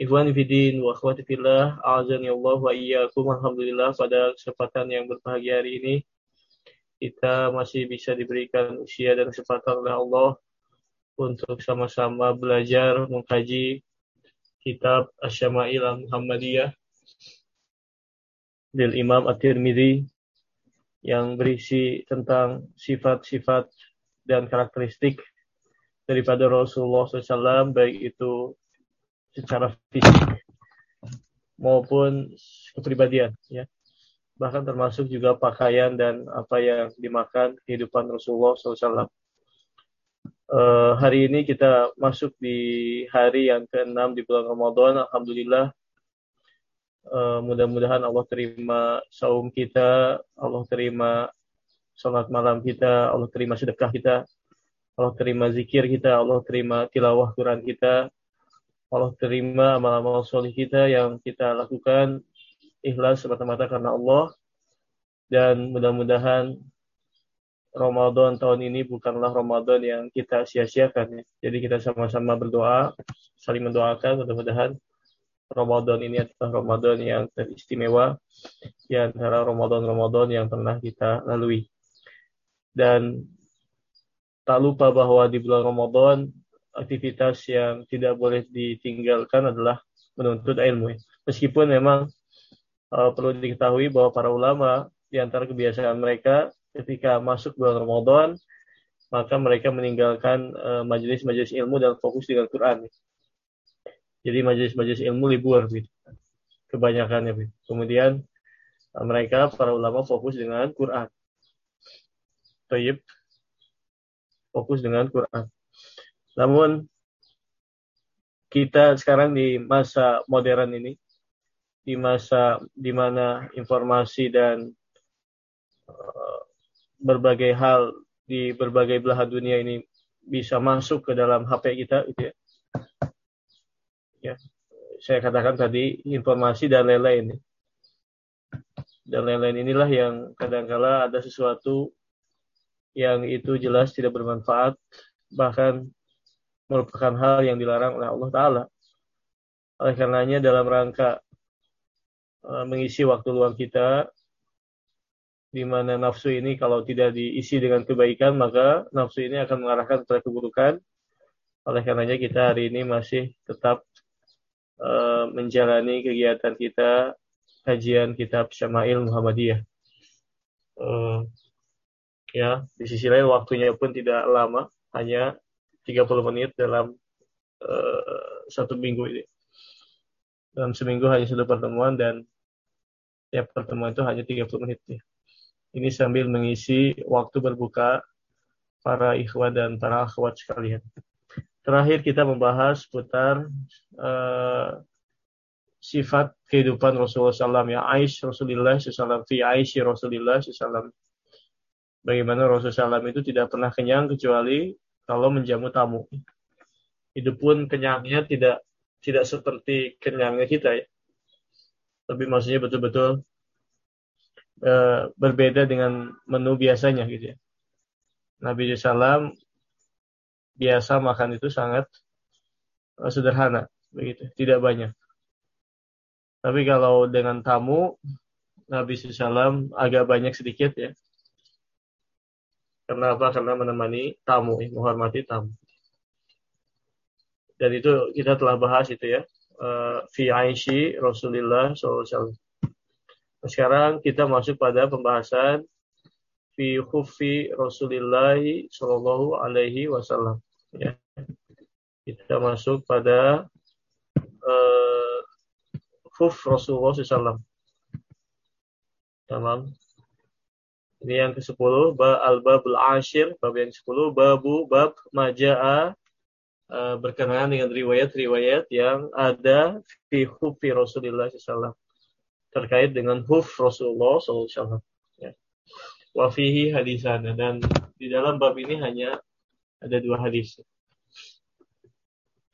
Ikhwan Fidin wa akhwati fillah, azani Allah wa iyyakum. Alhamdulillah pada kesempatan yang berbahagia hari ini kita masih bisa diberikan usia dan kesempatan oleh Allah untuk sama-sama belajar mengkaji kitab Asy-Syama'il Al-Muhammadiyah dari Imam At-Tirmidzi yang berisi tentang sifat-sifat dan karakteristik daripada Rasulullah SAW baik itu secara fisik maupun kepribadian ya bahkan termasuk juga pakaian dan apa yang dimakan kehidupan Rasulullah SAW. Uh, eh, hari ini kita masuk di hari yang ke-6 di bulan Ramadan. Alhamdulillah. Uh, mudah-mudahan Allah terima saum kita, Allah terima salat malam kita, Allah terima sedekah kita, Allah terima zikir kita, Allah terima tilawah Quran kita, Allah terima amal-amal soleh kita yang kita lakukan ikhlas semata-mata karena Allah dan mudah-mudahan Ramadan tahun ini bukanlah Ramadan yang kita sia-siakan. Ya. Jadi kita sama-sama berdoa, saling mendoakan mudah-mudahan Ramadan ini adalah Ramadan yang teristimewa di antara Ramadan-Ramadan yang pernah kita lalui. Dan tak lupa bahwa di bulan Ramadan aktivitas yang tidak boleh ditinggalkan adalah menuntut ilmu. Meskipun memang uh, perlu diketahui bahwa para ulama di antara kebiasaan mereka ketika masuk bulan Ramadan maka mereka meninggalkan uh, majelis-majelis ilmu dan fokus dengan Quran. Jadi majelis-majelis ilmu libur gitu. Kebanyakannya gitu. Kemudian uh, mereka para ulama fokus dengan Quran. Tayyib fokus dengan Quran. Namun kita sekarang di masa modern ini, di masa di mana informasi dan uh, berbagai hal di berbagai belahan dunia ini bisa masuk ke dalam HP kita, gitu ya. ya saya katakan tadi informasi dan lain-lain. Dan lain-lain inilah yang kadangkala ada sesuatu yang itu jelas tidak bermanfaat, bahkan merupakan hal yang dilarang oleh Allah Ta'ala. Oleh karenanya dalam rangka uh, mengisi waktu luang kita, di mana nafsu ini kalau tidak diisi dengan kebaikan, maka nafsu ini akan mengarahkan kepada keburukan. Oleh karenanya kita hari ini masih tetap uh, menjalani kegiatan kita, kajian kitab Syama'il Muhammadiyah. Uh, ya, di sisi lain waktunya pun tidak lama, hanya 30 menit dalam uh, satu minggu ini. Dalam seminggu hanya satu pertemuan dan tiap pertemuan itu hanya 30 menit. Ya. Ini sambil mengisi waktu berbuka para ikhwat dan para akhwat sekalian. Terakhir kita membahas seputar uh, sifat kehidupan Rasulullah SAW ya Aish Rasulullah SAW fi Aish Rasulullah SAW bagaimana Rasulullah SAW itu tidak pernah kenyang kecuali kalau menjamu tamu. Itu pun kenyangnya tidak tidak seperti kenyangnya kita ya. Tapi maksudnya betul-betul e, berbeda dengan menu biasanya gitu ya. Nabi SAW biasa makan itu sangat e, sederhana begitu, tidak banyak. Tapi kalau dengan tamu Nabi SAW agak banyak sedikit ya. Kenapa? Karena menemani tamu, menghormati tamu. Dan itu kita telah bahas itu ya. Uh, fi Aishi Rasulullah SAW. Sekarang kita masuk pada pembahasan fi khufi Rasulullah Shallallahu Alaihi Wasallam. Ya. Kita masuk pada uh, khuf Rasulullah SAW. Dalam ini yang ke-10, ba al-babul ashir, bab yang ke-10, babu bab majaa uh, berkenaan dengan riwayat-riwayat yang ada fi hufi Rasulullah SAW. terkait dengan huf Rasulullah SAW. Ya. Wafihi hadisana dan di dalam bab ini hanya ada dua hadis.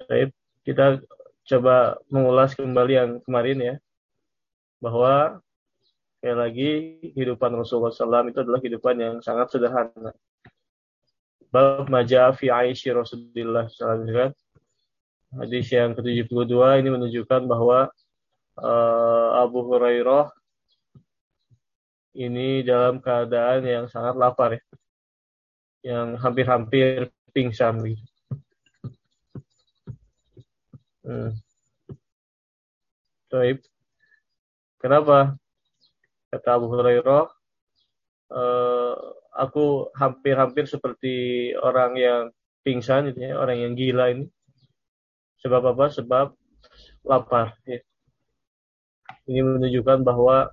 Baik, kita coba mengulas kembali yang kemarin ya bahwa sekali lagi kehidupan Rasulullah SAW itu adalah kehidupan yang sangat sederhana. Bab Majah fi Aisyah Rasulullah SAW Hadis yang ke-72 ini menunjukkan bahwa uh, Abu Hurairah ini dalam keadaan yang sangat lapar ya. Yang hampir-hampir pingsan gitu. Hmm. Kenapa? Kata Abu Hurairah, uh, aku hampir-hampir seperti orang yang pingsan, gitu ya, orang yang gila ini. Sebab apa? Sebab lapar. Ya. Ini menunjukkan bahwa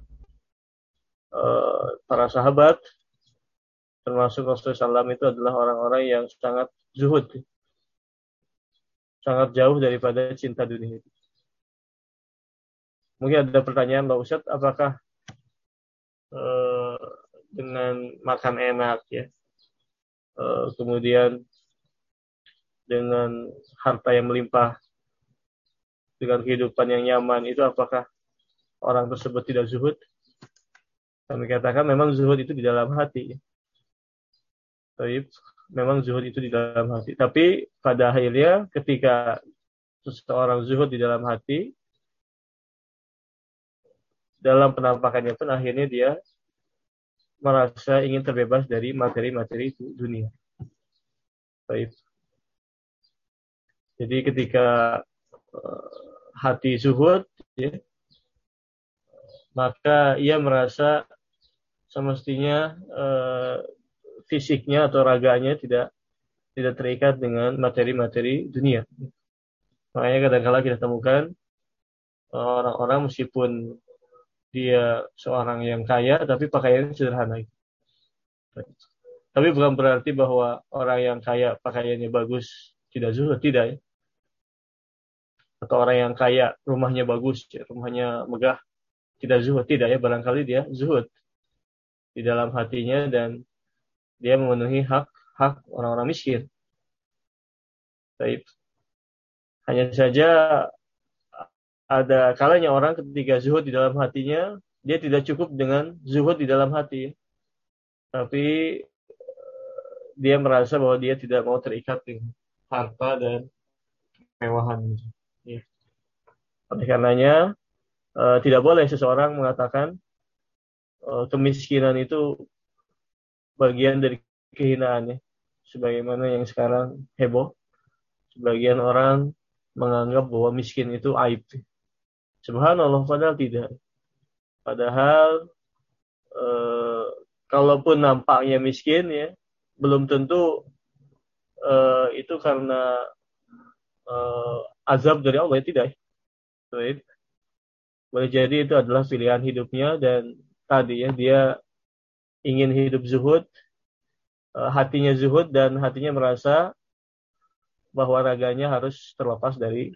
uh, para sahabat termasuk Rasulullah SAW itu adalah orang-orang yang sangat zuhud. Ya. Sangat jauh daripada cinta dunia itu. Mungkin ada pertanyaan Mbak Ustadz, apakah uh, dengan makan enak ya, uh, kemudian dengan harta yang melimpah, dengan kehidupan yang nyaman, itu apakah orang tersebut tidak zuhud? Kami katakan memang zuhud itu di dalam hati. Tapi memang zuhud itu di dalam hati. Tapi pada akhirnya ketika seseorang zuhud di dalam hati, dalam penampakannya pun akhirnya dia merasa ingin terbebas dari materi-materi dunia. Baik. Jadi ketika uh, hati zuhud, ya, maka ia merasa semestinya eh, fisiknya atau raganya tidak tidak terikat dengan materi-materi dunia. Makanya kadang-kala kita temukan orang-orang meskipun dia seorang yang kaya tapi pakaiannya sederhana. Tapi bukan berarti bahwa orang yang kaya pakaiannya bagus tidak zuhud, tidak ya atau orang yang kaya rumahnya bagus, rumahnya megah, tidak zuhud, tidak ya barangkali dia zuhud di dalam hatinya dan dia memenuhi hak hak orang-orang miskin. Baik. Hanya saja ada kalanya orang ketika zuhud di dalam hatinya, dia tidak cukup dengan zuhud di dalam hati. Tapi dia merasa bahwa dia tidak mau terikat dengan harta dan kemewahan. Ya. Oleh karenanya uh, tidak boleh seseorang mengatakan uh, kemiskinan itu bagian dari kehinaannya. Sebagaimana yang sekarang heboh, sebagian orang menganggap bahwa miskin itu aib. Subhanallah, padahal tidak. Padahal uh, kalaupun nampaknya miskin ya, belum tentu uh, itu karena uh, azab dari Allah tidak. Baik. Boleh jadi itu adalah pilihan hidupnya dan tadi ya dia ingin hidup zuhud, uh, hatinya zuhud dan hatinya merasa bahwa raganya harus terlepas dari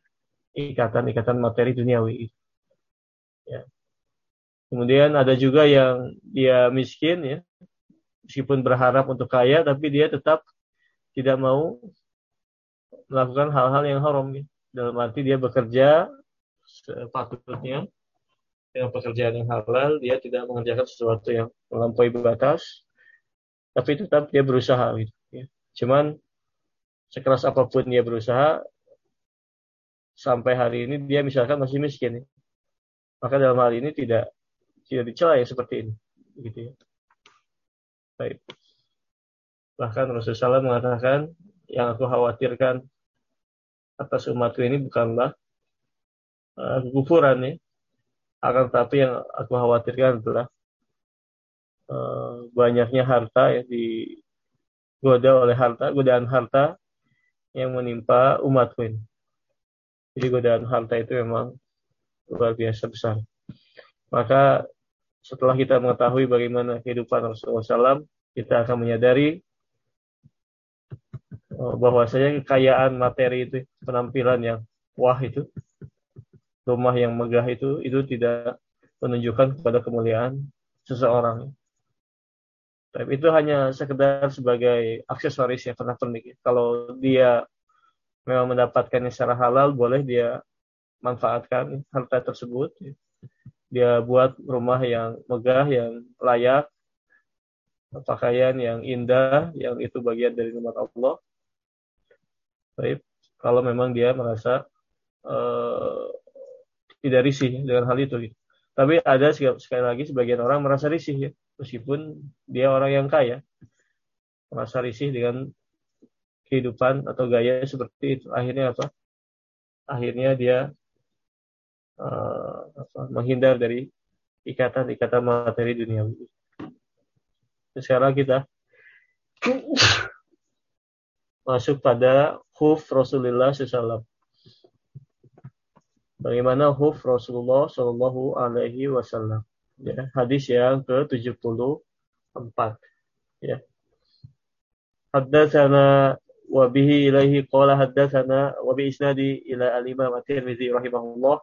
ikatan-ikatan materi duniawi. Ya. Kemudian ada juga yang dia miskin ya, meskipun berharap untuk kaya, tapi dia tetap tidak mau melakukan hal-hal yang haram. Ya dalam arti dia bekerja sepatutnya dengan pekerjaan yang halal, dia tidak mengerjakan sesuatu yang melampaui batas, tapi tetap dia berusaha gitu. Ya. Cuman sekeras apa pun dia berusaha, sampai hari ini dia misalkan masih miskin, ya. Maka dalam hal ini tidak tidak dicela ya seperti ini, gitu ya. Baik. Bahkan Rasulullah SAW mengatakan yang aku khawatirkan atas umatku ini bukanlah uh, kekufuran ya. Akan tetapi yang aku khawatirkan adalah uh, banyaknya harta ya digoda oleh harta, godaan harta yang menimpa umatku ini. Jadi godaan harta itu memang luar biasa besar. Maka setelah kita mengetahui bagaimana kehidupan Rasulullah SAW, kita akan menyadari Oh, bahwasanya kekayaan materi itu penampilan yang wah itu rumah yang megah itu itu tidak menunjukkan kepada kemuliaan seseorang. Tapi itu hanya sekedar sebagai aksesoris ya karena pernik. Kalau dia memang mendapatkannya secara halal, boleh dia manfaatkan harta tersebut. Dia buat rumah yang megah, yang layak, pakaian yang indah, yang itu bagian dari nikmat Allah. Baik, kalau memang dia merasa uh, tidak risih dengan hal itu. Gitu. Tapi ada sekali lagi sebagian orang merasa risih ya, meskipun dia orang yang kaya, merasa risih dengan kehidupan atau gaya seperti itu. Akhirnya apa? Akhirnya dia uh, apa, menghindar dari ikatan-ikatan materi dunia. Sekarang kita masuk pada huf Rasulullah SAW. Bagaimana huf Rasulullah Shallallahu Alaihi Wasallam. Ya, hadis yang ke-74. Ya. Haddatsana wa bihi ilaihi qala haddatsana wa bi isnadi ila al-Imam At-Tirmidzi rahimahullah.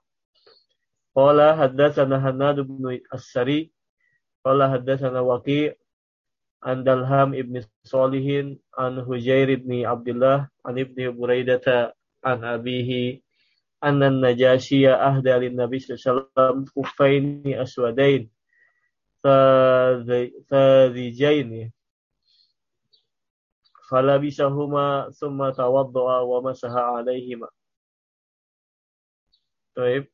Qala haddatsana Hannad bin As-Sari qala haddatsana Waqi' an Dalham ibn Salihin an Hujair ibn Abdullah an ibn Buraidah an abihi anna najashiya ahda lin nabi sallallahu alaihi wasallam kufaini aswadain fadhijain falabisahuma thumma tawaddaa wa masaha alaihima Taib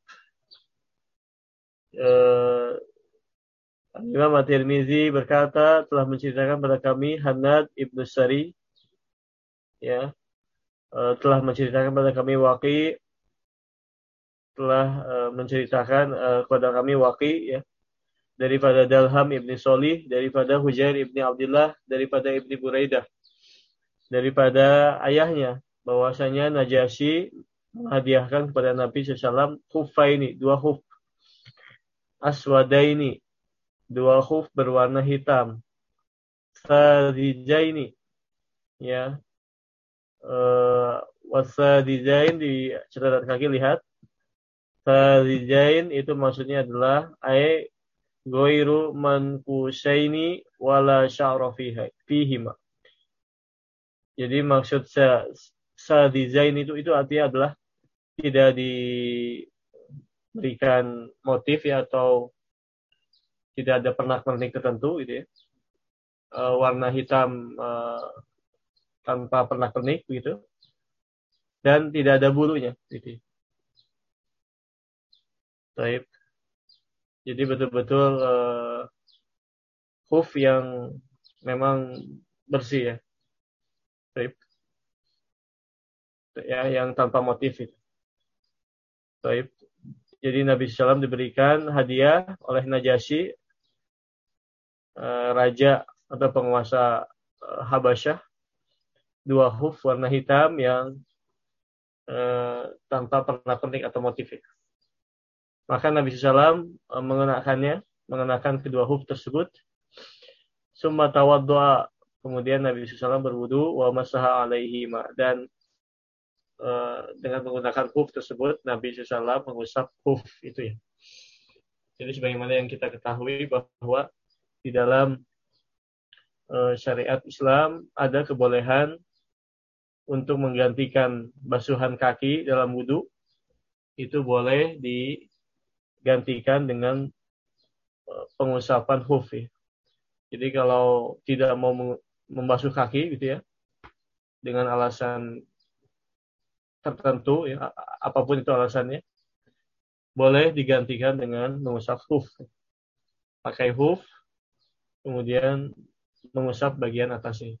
uh, Imam At-Tirmizi berkata telah menceritakan pada kami Hanad ibnu Sari ya uh, telah menceritakan pada kami Waqi telah uh, menceritakan uh, kepada kami Waqi ya daripada Dalham ibni Solih, daripada Hujair ibni Abdullah, daripada ibni Buraidah, daripada ayahnya bahwasanya Najasyi menghadiahkan kepada Nabi SAW ini dua khuf aswadaini, dua khuf berwarna hitam, sadijaini, ya, uh, wasadijain di catatan kaki lihat Farijain itu maksudnya adalah ai goiru mankusaini wala sya'ra fihima. Jadi maksud sa, sadizain itu itu artinya adalah tidak diberikan motif ya atau tidak ada pernak-pernik tertentu gitu ya. Uh, warna hitam uh, tanpa pernak-pernik begitu. Dan tidak ada bulunya gitu. Taib. Jadi betul-betul uh, hoof yang memang bersih ya. Taib. Ya, yang tanpa motif itu. Taib. Jadi Nabi SAW diberikan hadiah oleh Najasyi, uh, raja atau penguasa uh, Habasyah, dua hoof warna hitam yang uh, tanpa pernak-pernik atau motif itu. Maka Nabi SAW mengenakannya, mengenakan kedua huf tersebut. Summa tawaddu'a. Kemudian Nabi SAW berwudu wa masaha alaihi ma. Dan uh, dengan menggunakan huf tersebut, Nabi SAW mengusap huf itu ya. Jadi sebagaimana yang kita ketahui bahwa di dalam uh, syariat Islam ada kebolehan untuk menggantikan basuhan kaki dalam wudhu itu boleh di gantikan dengan eh, pengusapan hoof ya. Jadi kalau tidak mau membasuh kaki gitu ya, dengan alasan tertentu ya, apa pun itu alasannya, boleh digantikan dengan mengusap hoof. Pakai hoof, kemudian mengusap bagian atasnya.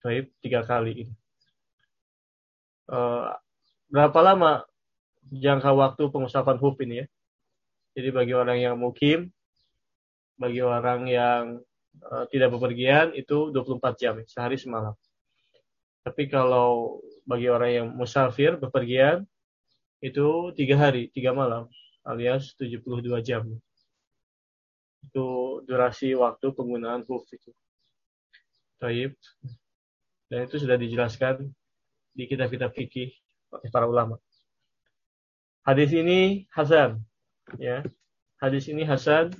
Baik, tiga kali ini. Uh, berapa lama jangka waktu pengusapan huf ini ya. Jadi bagi orang yang mukim, bagi orang yang uh, tidak bepergian itu 24 jam, sehari semalam. Tapi kalau bagi orang yang musafir bepergian itu tiga hari, tiga malam, alias 72 jam. Itu durasi waktu penggunaan huf itu. Taib. Dan itu sudah dijelaskan di kitab-kitab fikih oleh para ulama. Hadis ini hasan, ya. hadis ini hasan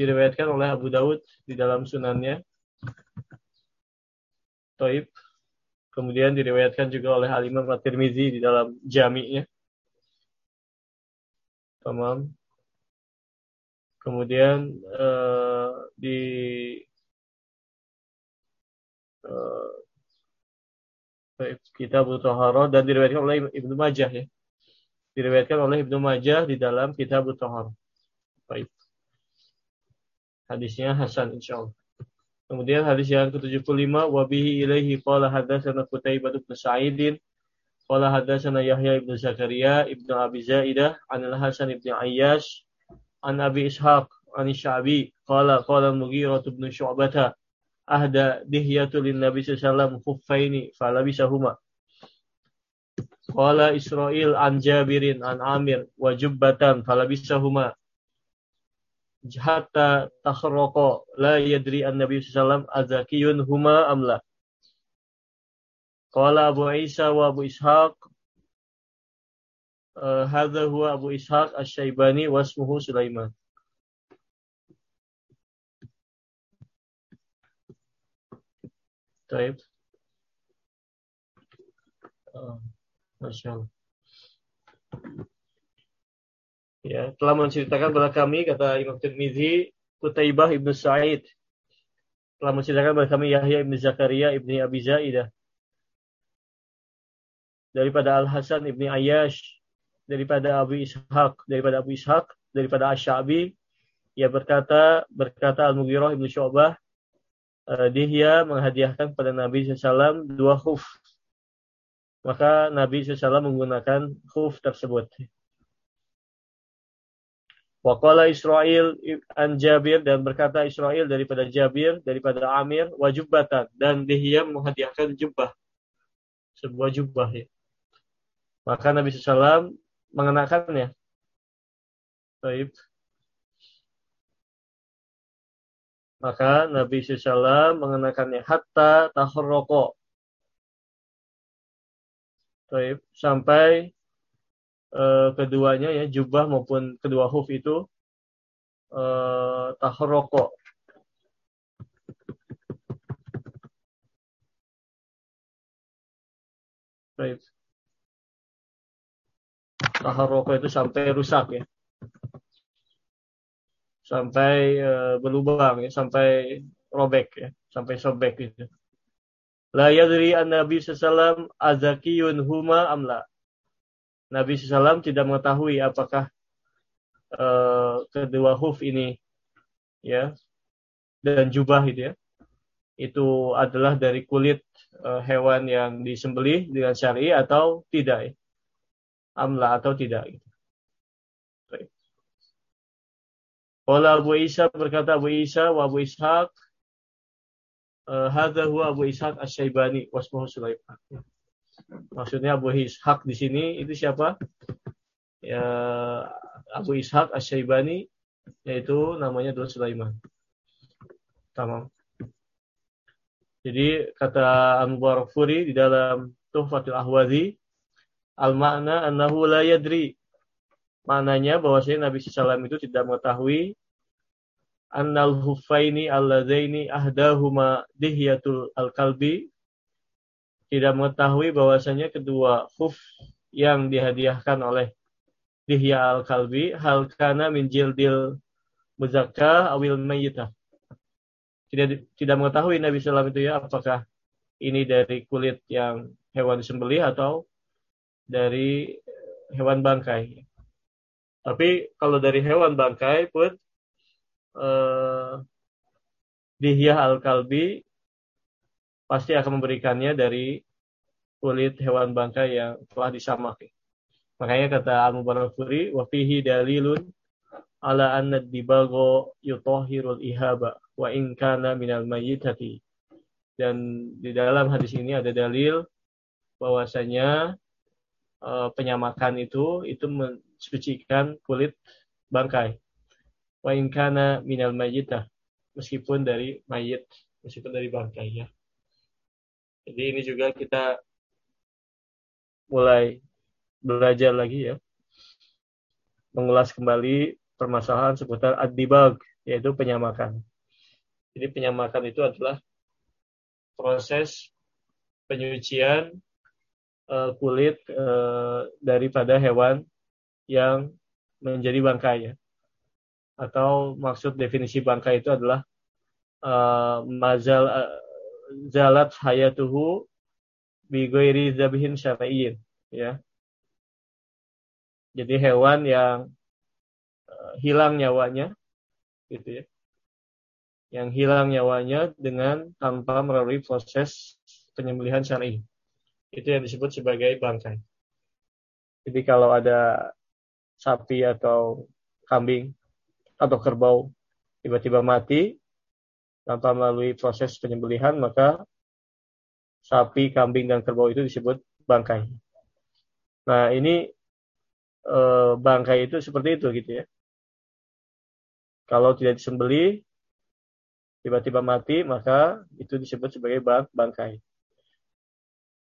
diriwayatkan oleh Abu Daud di dalam sunannya. Taib. Kemudian diriwayatkan juga oleh Al-Imam At-Tirmizi di dalam jami'nya. Tamam. Kemudian uh, di uh, Kitab Tahara dan diriwayatkan oleh Ibnu Majah ya. Diriwayatkan oleh Ibnu Majah di dalam Kitab Tahara. Baik. Hadisnya hasan insyaallah. Kemudian hadis yang ke-75 wa bihi ilaihi qala hadatsana Qutaibah bin Sa'idin qala hadatsana Yahya ibn Zakaria ibn Abi Zaidah an al-Hasan ibn Ayyash an Abi Ishaq an Sya'bi qala qala Mughirah bin Syu'bah ahda dihyatu lin Nabi sallallahu alaihi wasallam khuffaini falabisahuma. Qala Israel an Jabirin an Amir wa jubbatan falabisahuma hatta takhraqa la yadri an-nabi sallallahu azakiyun huma amla. Qala Abu Isa wa Abu Ishaq uh, hadha huwa Abu Ishaq Asy-Syaibani wasmuhu Sulaiman. Taib. Uh, Masya Allah ya telah menceritakan kepada kami kata Imam Tirmizi Kutaibah ibnu Sa'id. Telah menceritakan kepada kami Yahya ibnu Zakaria ibnu Abi Zaidah. Daripada Al Hasan ibnu Ayyash daripada Abu Ishaq daripada Abu Ishaq daripada Asy-Sya'bi ia berkata berkata Al-Mughirah ibnu Syu'bah uh, dia menghadiahkan kepada Nabi SAW dua khuf. Maka Nabi SAW menggunakan khuf tersebut Waqala Israel an Jabir dan berkata Israel daripada Jabir daripada Amir wajubatan dan dia menghadiahkan jubah sebuah jubah ya. Maka Nabi SAW mengenakannya. Baik. Maka Nabi SAW mengenakannya hatta tahorroko. Baik. Sampai uh, keduanya ya jubah maupun kedua huf itu uh, tahroko Baik. Taharoko itu sampai rusak ya. Sampai uh, berlubang ya, sampai robek ya, sampai sobek gitu. La yadri an Nabi sallallahu azakiyun huma amla. Nabi SAW tidak mengetahui apakah uh, kedua huf ini ya dan jubah itu ya itu adalah dari kulit uh, hewan yang disembelih dengan syari atau tidak ya. amla atau tidak gitu. Qala Abu Isa berkata Abu Isa wa Abu Ishaq uh, hadha huwa Abu Ishaq Asy-Syaibani wasmuhu Sulaiman. Maksudnya Abu Ishaq di sini itu siapa? Ya Abu Ishaq Asy-Syaibani yaitu namanya adalah Sulaiman. Tamam. Jadi kata Al-Mubarak Furi di dalam Tuhfatul Ahwazi al-makna annahu la yadri. Maknanya bahwasanya Nabi sallallahu itu tidak mengetahui annal huffaini alladzaini ahdahuma dihyatul al-kalbi tidak mengetahui bahwasanya kedua khuf yang dihadiahkan oleh Dihya al-Kalbi hal kana min jildil muzakka awil mayyitah. Tidak tidak mengetahui Nabi SAW itu ya apakah ini dari kulit yang hewan disembelih atau dari hewan bangkai. Tapi kalau dari hewan bangkai pun eh, Dihya al-Kalbi pasti akan memberikannya dari kulit hewan bangkai yang telah disamak. Makanya kata Al-Mubarakfuri, wa fihi dalilun ala anna dibago yutahhirul ihaba wa in kana minal mayyitati. Dan di dalam hadis ini ada dalil bahwasanya e, penyamakan itu itu mensucikan kulit bangkai. Wa in kana minal mayyitah meskipun dari mayit, meskipun dari bangkai ya. Jadi ini juga kita mulai belajar lagi ya. Mengulas kembali permasalahan seputar ad-dibag, yaitu penyamakan. Jadi penyamakan itu adalah proses penyucian uh, kulit uh, daripada hewan yang menjadi bangkai ya. Atau maksud definisi bangkai itu adalah uh, mazal zalat hayatuhu bi ghairi zabihin syar'iyyin ya. Jadi hewan yang uh, hilang nyawanya gitu ya. Yang hilang nyawanya dengan tanpa melalui proses penyembelihan syar'i. Itu yang disebut sebagai bangkai. Jadi kalau ada sapi atau kambing atau kerbau tiba-tiba mati tanpa melalui proses penyembelihan maka sapi, kambing dan kerbau itu disebut bangkai. Nah, ini e, bangkai itu seperti itu gitu ya. Kalau tidak disembeli tiba-tiba mati maka itu disebut sebagai bang bangkai.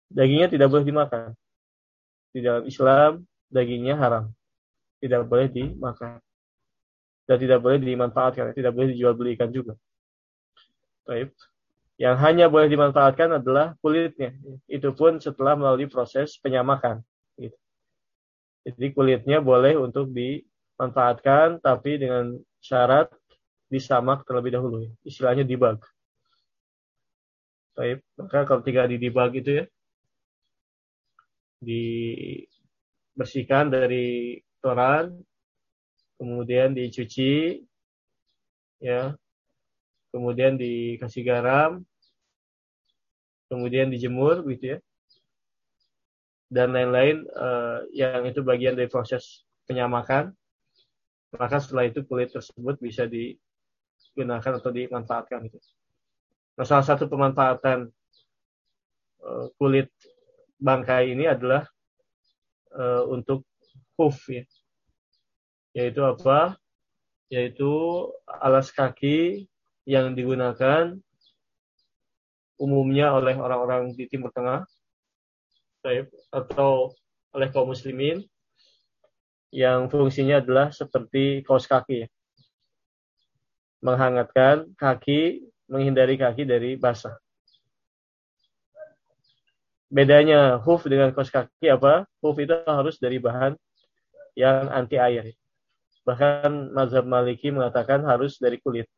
Dagingnya tidak boleh dimakan. Di dalam Islam dagingnya haram tidak boleh dimakan dan tidak boleh dimanfaatkan, tidak boleh dijual belikan juga. Baik. Yang hanya boleh dimanfaatkan adalah kulitnya. Itu pun setelah melalui proses penyamakan. Gitu. Jadi kulitnya boleh untuk dimanfaatkan, tapi dengan syarat disamak terlebih dahulu. Istilahnya dibag. Baik. Maka kalau tidak di dibag itu ya, dibersihkan dari kotoran, kemudian dicuci, ya, kemudian dikasih garam, kemudian dijemur, gitu ya, dan lain-lain uh, yang itu bagian dari proses penyamakan. Maka setelah itu kulit tersebut bisa digunakan atau dimanfaatkan. Gitu. Nah, salah satu pemanfaatan uh, kulit bangkai ini adalah uh, untuk hoof ya. Yaitu apa? Yaitu alas kaki yang digunakan umumnya oleh orang-orang di Timur Tengah atau oleh kaum muslimin yang fungsinya adalah seperti kaos kaki. Menghangatkan kaki, menghindari kaki dari basah. Bedanya hoof dengan kaos kaki apa? Hoof itu harus dari bahan yang anti air. Bahkan mazhab Maliki mengatakan harus dari kulit.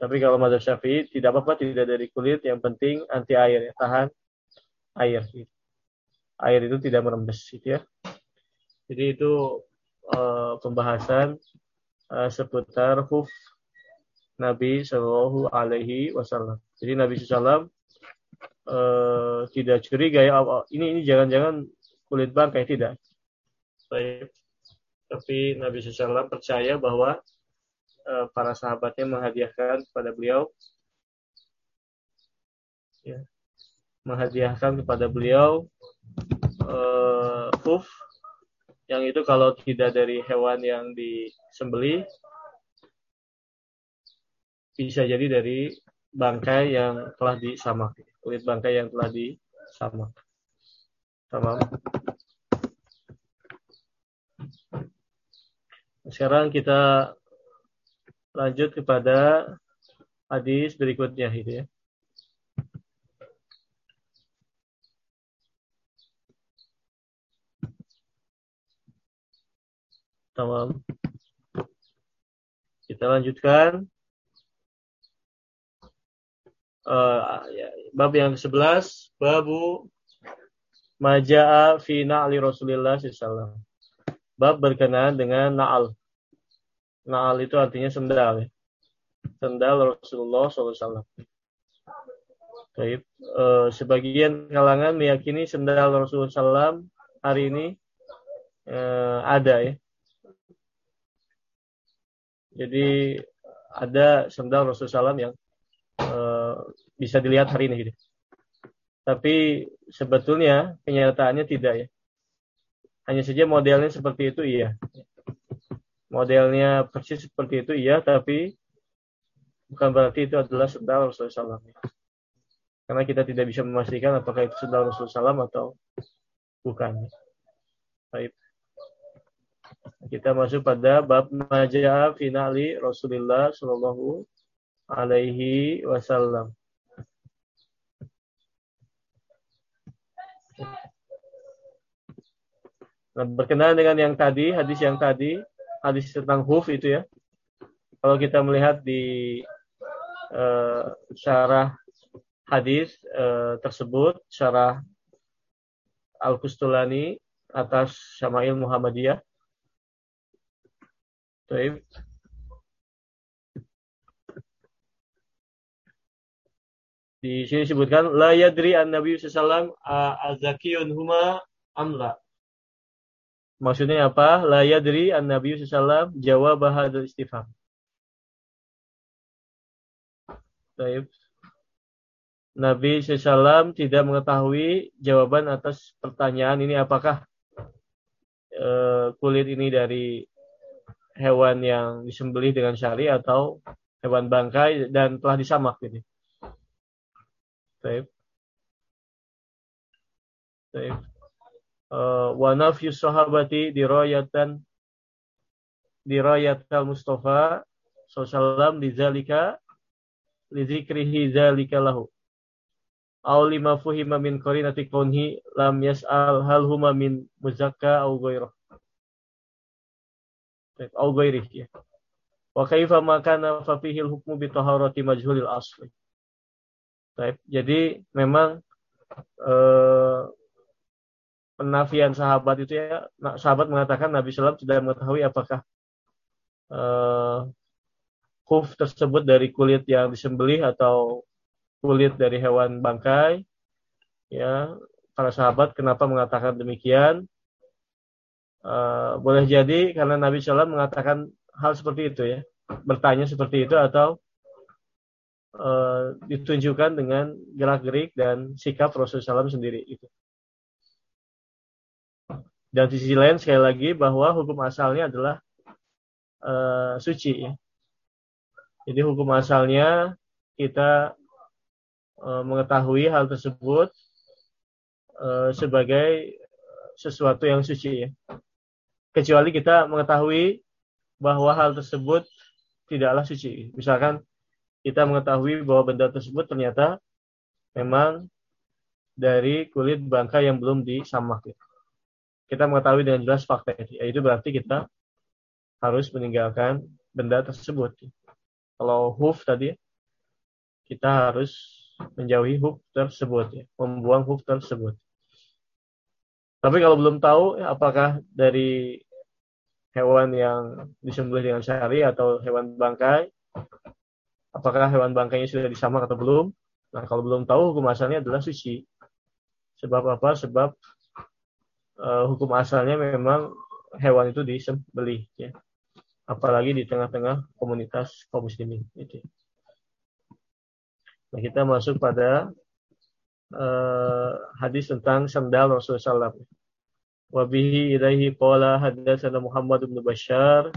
Tapi kalau mazhab Syafi'i tidak apa-apa tidak dari kulit, yang penting anti air, ya. tahan air. Air itu tidak merembes, gitu ya. Jadi itu uh, pembahasan uh, seputar huf Nabi Shallallahu Alaihi Wasallam. Jadi Nabi Sallam uh, tidak curiga ya ini ini jangan-jangan kulit bangkai tidak. Tapi Nabi SAW percaya bahwa uh, para sahabatnya menghadiahkan kepada beliau. Ya, menghadiahkan kepada beliau uh, huf yang itu kalau tidak dari hewan yang disembeli bisa jadi dari bangkai yang telah disamak kulit bangkai yang telah disamak. Sama Sekarang kita lanjut kepada hadis berikutnya itu ya. Tamam. Kita lanjutkan uh, ya, bab yang ke-11 babu majaa fi na'li Rasulillah sallallahu Bab berkenaan dengan na'al. Na'al itu artinya sendal. Ya. Sendal Rasulullah SAW. Baik. E, sebagian kalangan meyakini sendal Rasulullah SAW hari ini e, ada ya. Jadi ada sendal Rasulullah SAW yang e, bisa dilihat hari ini. Gitu. Tapi sebetulnya kenyataannya tidak ya. Hanya saja modelnya seperti itu iya modelnya persis seperti itu iya tapi bukan berarti itu adalah sendal Rasulullah SAW. Karena kita tidak bisa memastikan apakah itu sendal Rasulullah SAW atau bukan. Baik. Kita masuk pada bab majah finali Rasulullah Shallallahu Alaihi Wasallam. Nah, berkenaan dengan yang tadi, hadis yang tadi, hadis tentang huf itu ya. Kalau kita melihat di uh, syarah hadis uh, tersebut, syarah Al-Kustulani atas Syama'il Muhammadiyah. Baik. Di sini disebutkan la yadri an Nabi sallallahu azakiyun huma amla. Maksudnya apa? La yadri an Nabi sallallahu jawab hadzal istifham. Baik. Nabi SAW tidak mengetahui jawaban atas pertanyaan ini apakah e, kulit ini dari hewan yang disembelih dengan syari atau hewan bangkai dan telah disamak ini. Baik. Baik. Eh, wa nafyu sahabati dirayatan dirayatal Mustafa sallallahu di zalika li dzikrihi zalika lahu. Aw lima fuhima min qarinati kaunhi lam yas'al hal huma min muzakka aw ghairah. Aw ghairih ya. Wa kaifa ma kana fa fihi al-hukmu bi taharati majhulil asli. Jadi memang eh, penafian sahabat itu ya sahabat mengatakan Nabi Sallam tidak mengetahui apakah eh, kuf tersebut dari kulit yang disembelih atau kulit dari hewan bangkai. Ya, para sahabat kenapa mengatakan demikian? Uh, boleh jadi karena Nabi SAW mengatakan hal seperti itu ya, bertanya seperti itu atau uh, ditunjukkan dengan gerak-gerik dan sikap Rasulullah SAW sendiri itu. Dan di sisi lain sekali lagi bahwa hukum asalnya adalah uh, suci ya. Jadi hukum asalnya kita Eh, mengetahui hal tersebut uh, sebagai sesuatu yang suci ya. Kecuali kita mengetahui bahwa hal tersebut tidaklah suci. Misalkan kita mengetahui bahwa benda tersebut ternyata memang dari kulit bangka yang belum disamak. Ya. Kita mengetahui dengan jelas fakta itu. Ya, itu berarti kita harus meninggalkan benda tersebut. Kalau hoof tadi, kita harus menjauhi hub tersebut ya, membuang hub tersebut. Tapi kalau belum tahu ya, apakah dari hewan yang disembelih dengan syari atau hewan bangkai, apakah hewan bangkainya sudah disamak atau belum? Nah, kalau belum tahu hukum asalnya adalah suci. Sebab apa? Sebab uh, hukum asalnya memang hewan itu disembelih ya. Apalagi di tengah-tengah komunitas kaum muslimin itu. Nah, kita masuk pada uh, hadis tentang sandal Rasulullah SAW. Wabihi ilaihi qala hadatsana Muhammad bin Bashar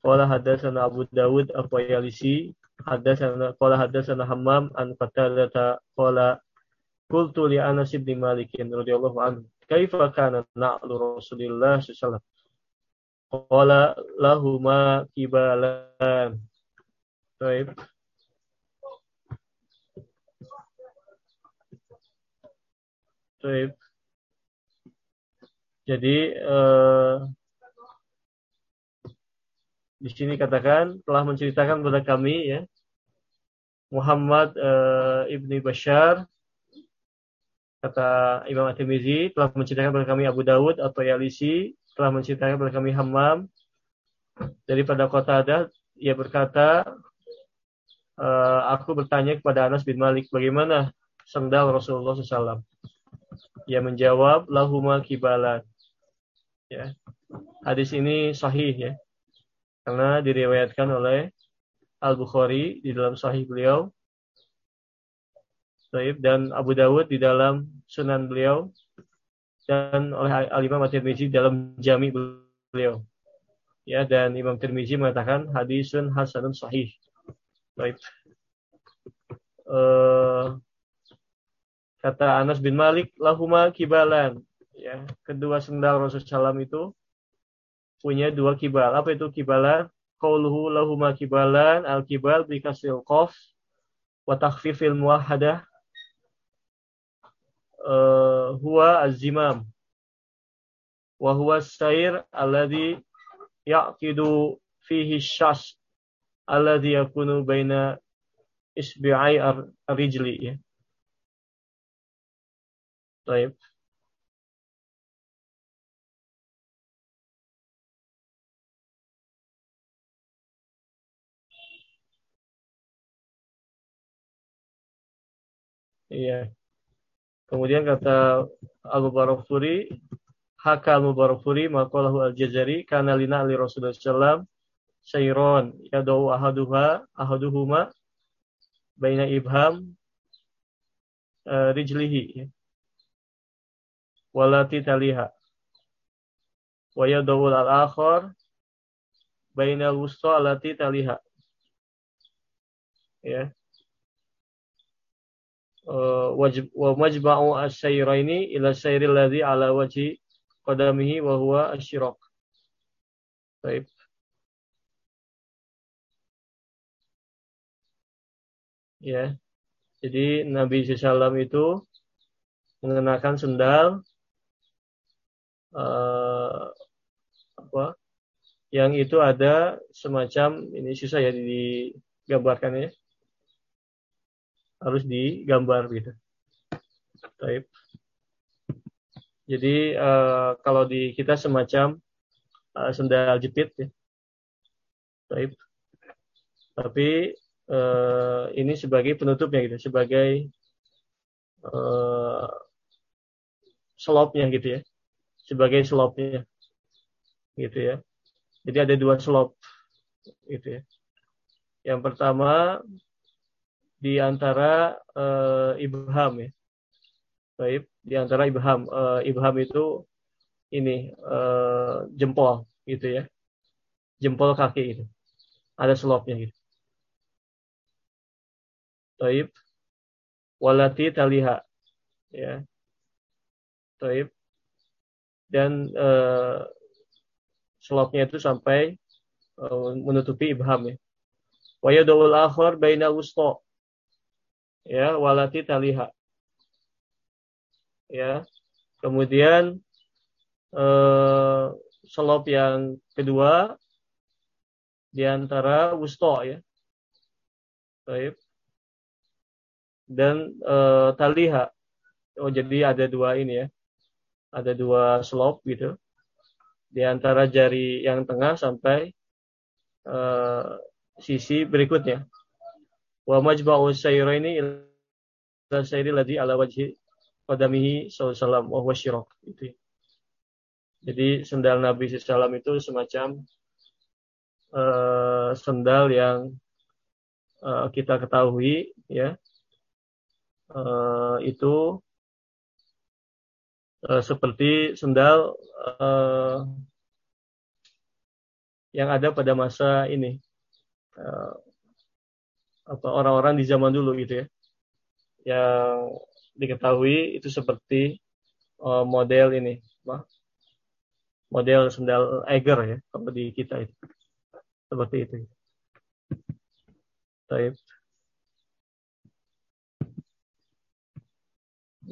qala hadatsana Abu Dawud Al-Qayalisi hadatsana qala hadatsana Hammam an Qatadah qala qultu li Anas bin Malik radhiyallahu anhu kaifa kana na'lu Rasulillah sallallahu qala lahuma kibalan Baik. Baik. Jadi eh, di sini katakan telah menceritakan kepada kami ya Muhammad eh, ibni Bashar kata Imam At-Tirmizi telah menceritakan kepada kami Abu Dawud atau Yalisi telah menceritakan kepada kami Hammam daripada kota ada ia berkata eh, aku bertanya kepada Anas bin Malik bagaimana sendal Rasulullah SAW ia menjawab lahuma kibalan. Ya. Hadis ini sahih ya. Karena diriwayatkan oleh Al-Bukhari di dalam sahih beliau. Dan Abu Dawud di dalam sunan beliau dan oleh Al-Imam At-Tirmizi dalam jami beliau. Ya, dan Imam Tirmizi mengatakan hadisun hasanun sahih. Baik. Uh, Kata Anas bin Malik, lahuma kibalan. Ya, kedua sendal Rasulullah SAW itu punya dua kibal. Apa itu kibalan? Qauluhu lahuma kibalan, al-kibal bi kasril qaf wa takhfifil muwahhadah uh, huwa az-zimam wa huwa as-sayr alladhi yaqidu fihi syas alladhi yakunu baina isbi'ai ar-rijli ya. Baik. Iya. Kemudian kata Al-Mubarak Furi, haka Al-Mubarak Furi, maqalahu Al-Jazari, kana lina ali Rasulullah sallam sayron yadau ahaduha ahaduhuma baina ibham uh, rijlihi walati taliha wa yadau al-akhar baina al-wusta alati taliha ya wa majma'u as-sayraini ila sayril ladzi ala wajhi qadamihi wa huwa asyraq. Baik. Ya. Jadi Nabi SAW itu mengenakan sendal uh, apa yang itu ada semacam ini susah ya digambarkan ya harus digambar gitu. Taib. Jadi uh, kalau di kita semacam uh, sendal jepit ya. Taib. Tapi uh, ini sebagai penutupnya gitu, sebagai uh, selopnya gitu ya. Sebagai selopnya. Gitu ya. Jadi ada dua selop gitu ya. Yang pertama di antara uh, ibham ya. Baik, di antara ibham. Uh, ibham itu ini uh, jempol gitu ya. Jempol kaki itu. Ada slopnya gitu. Taib. Walati taliha. Ya. Taib. Dan uh, slopnya itu sampai uh, menutupi ibham ya. Wa yadawul akhar baina wusta ya walati taliha. Ya. Kemudian eh, selop yang kedua di antara wusto ya. Baik. dan eh, taliha. Oh jadi ada dua ini ya. Ada dua selop gitu. Di antara jari yang tengah sampai uh, sisi berikutnya wa majma'u sayraini ila sayri ladhi ala wajhi qadamihi sallallahu wa huwa syiraq itu. Jadi sendal Nabi sallallahu itu semacam uh, sendal yang uh, kita ketahui ya. Uh, itu uh, seperti sendal uh, yang ada pada masa ini apa orang-orang di zaman dulu gitu ya yang diketahui itu seperti uh, model ini apa? model sendal Eiger ya kalau di kita itu seperti itu Taib.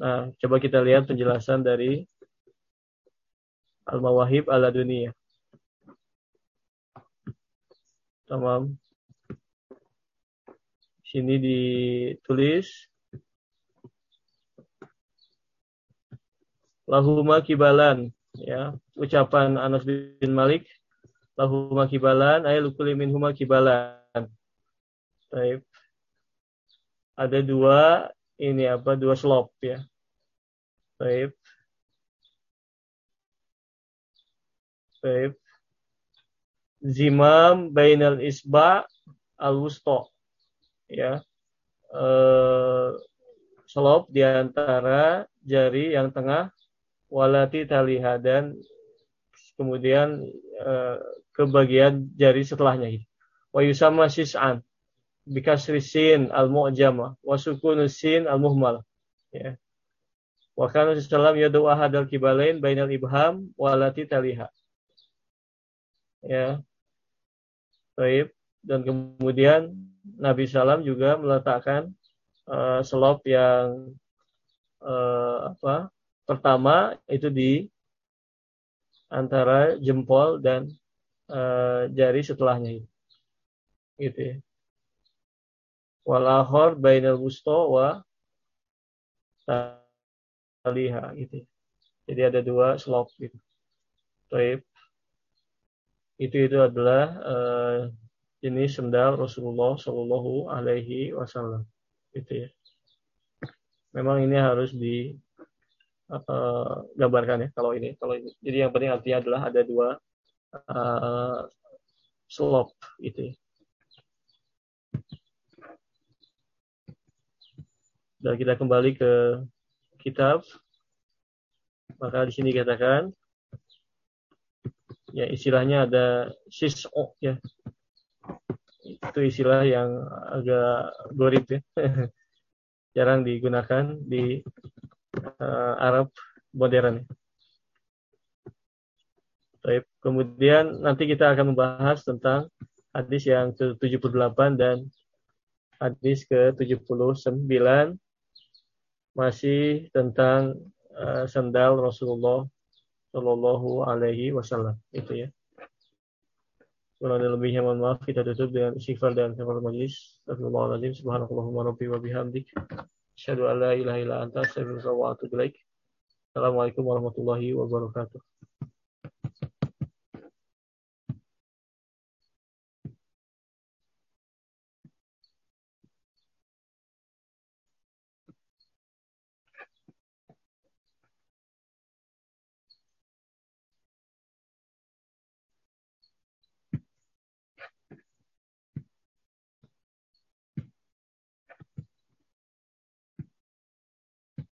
Nah, coba kita lihat penjelasan dari Al-Mawahib ala dunia. Tamam sini ditulis lahuma kibalan ya ucapan Anas bin Malik lahuma kibalan ay lukuli minhuma kibalan Taib. ada dua ini apa dua slop ya. Taib. Zimam bainal isba al-wusta ya eh, selop di antara jari yang tengah walati taliha dan kemudian eh, ke bagian jari setelahnya gitu. Wa yusama sis'an bikasri sin al-mu'jama wa sukunu sin al-muhmal. Ya. Wa kana sallam yadu ahadal kibalain bainal ibham walati taliha. Ya. Baik. Dan kemudian Nabi Salam juga meletakkan uh, selop yang uh, apa pertama itu di antara jempol dan uh, jari setelahnya itu. Gitu ya. Wal akhor bainal wusta wa taliha gitu. Jadi ada dua slop gitu. Taib. Itu itu adalah uh, jenis sendal Rasulullah Shallallahu Alaihi Wasallam. Gitu ya. Memang ini harus di uh, ya kalau ini. Kalau ini. Jadi yang penting artinya adalah ada dua uh, slop itu. Ya. Dan kita kembali ke kitab maka di sini dikatakan ya istilahnya ada sis'o ya. Itu istilah yang agak gorib ya. Jarang digunakan di uh, Arab modern. Baik. Kemudian nanti kita akan membahas tentang hadis yang ke-78 dan hadis ke-79 masih tentang uh, sandal Rasulullah Shallallahu Alaihi Wasallam itu ya. Kurang lebihnya mohon maaf kita tutup dengan istighfar dan kafar majlis. Astagfirullahaladzim. Subhanakallahumma rabbi wa bihamdik. Asyhadu an la ilaha illa anta astaghfiruka wa atubu ilaik. Assalamualaikum warahmatullahi wabarakatuh.